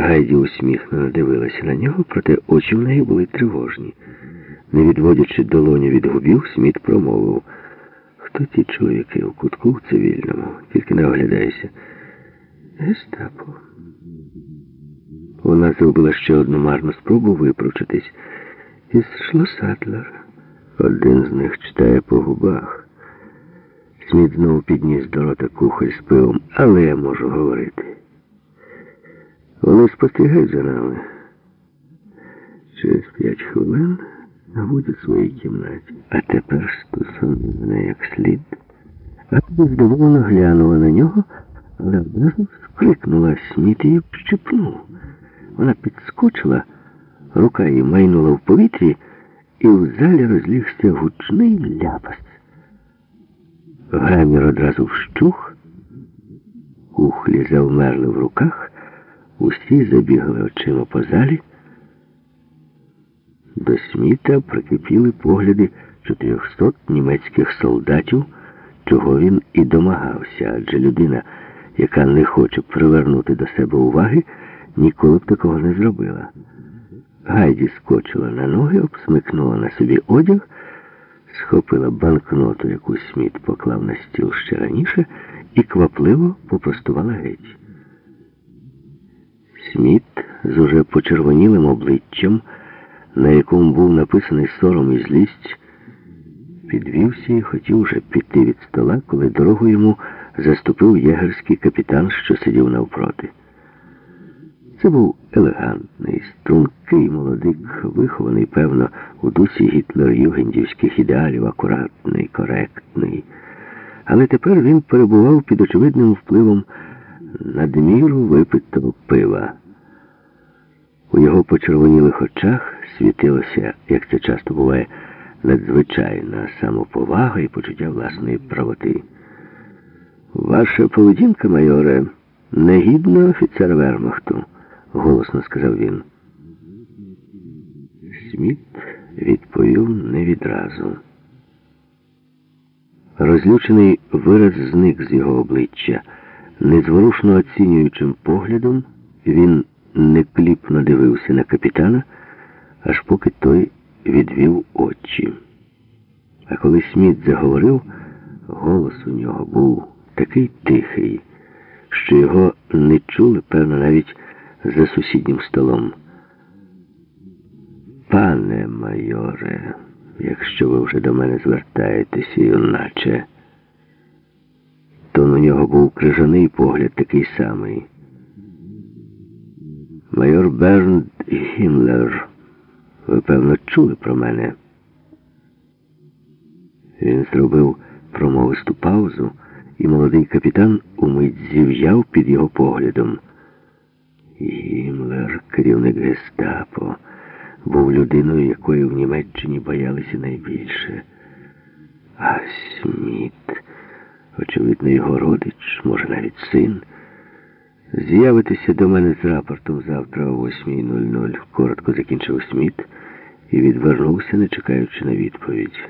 Гайді усміхнено дивилася на нього, проте очі в неї були тривожні. Не відводячи долоню від губів, Сміт промовив. Хто ті чоловіки у кутку в цивільному? Тільки не оглядайся. Гестапо. Вона зробила ще одну марну спробу випручитись із Шлосадлера. Один з них читає по губах. Сміт знову підніс до рота кухоль з пивом, але я можу говорити. Вони спостерігають за нами. Через п'ять хвилин будуть у своїй кімнаті. А тепер стосовно мене як слід. Або здивовано глянула на нього, але одразу скрикнула, Сміт її вщипнув. Вона підскочила, рука її майнула в повітрі, і в залі розлігся гучний ляпас. Гамір одразу вщух, кухлі завмерли в руках, усі забігали очима по залі. До Сміта прикипіли погляди чотирьохсот німецьких солдатів, чого він і домагався, адже людина, яка не хоче привернути до себе уваги, ніколи б такого не зробила. Гайді скочила на ноги, обсмикнула на собі одяг, схопила банкноту, яку Сміт поклав на стіл ще раніше, і квапливо попростувала геть. Сміт з уже почервонілим обличчям, на якому був написаний сором і злість, підвівся і хотів уже піти від стола, коли дорогу йому заступив єгерський капітан, що сидів навпроти. Це був елегантний, стрункий молодик, вихований, певно, у дусі гітлер-югендівських ідеалів, акуратний, коректний. Але тепер він перебував під очевидним впливом надміру випитого пива. У його почервонілих очах світилося, як це часто буває, надзвичайна самоповага і почуття власної правоти. Ваша поведінка, майоре, негідна офіцера Вермахту голосно сказав він. Сміт відповів не відразу. Розлючений вираз зник з його обличчя. Незворушно оцінюючим поглядом, він некліпно дивився на капітана, аж поки той відвів очі. А коли Сміт заговорив, голос у нього був такий тихий, що його не чули, певно, навіть за сусіднім столом. Пане майоре, якщо ви вже до мене звертаєтеся, юначе, то на нього був крижаний погляд такий самий. Майор Бернд Гімлер, ви, певно, чули про мене. Він зробив промовисту паузу, і молодий капітан умить зів'яв під його поглядом. Гімлер, керівник гестапо, був людиною, якої в Німеччині боялися найбільше. А Сміт, очевидно, його родич, може навіть син. З'явитися до мене з рапортом завтра о 8.00, коротко закінчив Сміт і відвернувся, не чекаючи на відповідь.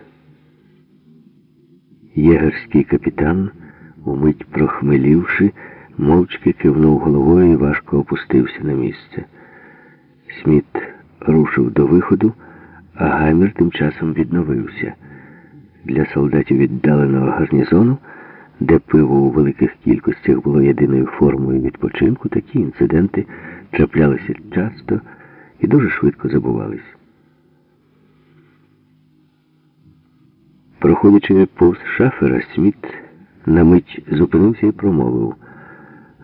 Єгерський капітан, умить прохмелівши, мовчки кивнув головою і важко опустився на місце. Сміт рушив до виходу, а гамір тим часом відновився. Для солдатів віддаленого гарнізону, де пиво у великих кількостях було єдиною формою відпочинку, такі інциденти траплялися часто і дуже швидко забувались. Проходячи повз шафера, Сміт на мить зупинився і промовив.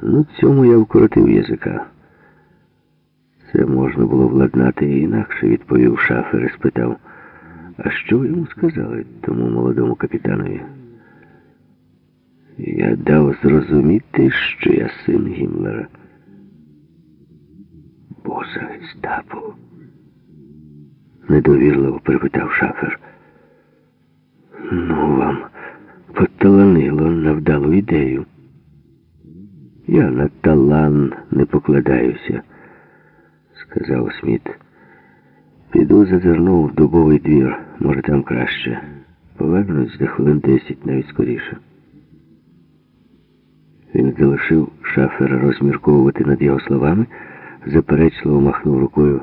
Ну, цьому я вкоротив язика. Це можна було владнати і інакше, відповів шафер і спитав. А що ви йому сказали тому молодому капітанові? Я дав зрозуміти, що я син Гімлера. Боза гестапо? недовірливо перепитав шафер. Ну, вам поталанило на вдалу ідею. Я на талан не покладаюся, сказав Сміт. Піду зазирнув в дубовий двір, може там краще. Повернусь за хвилин десять, навіть скоріше. Він залишив шафера розмірковувати над його словами, заперечливо махнув рукою.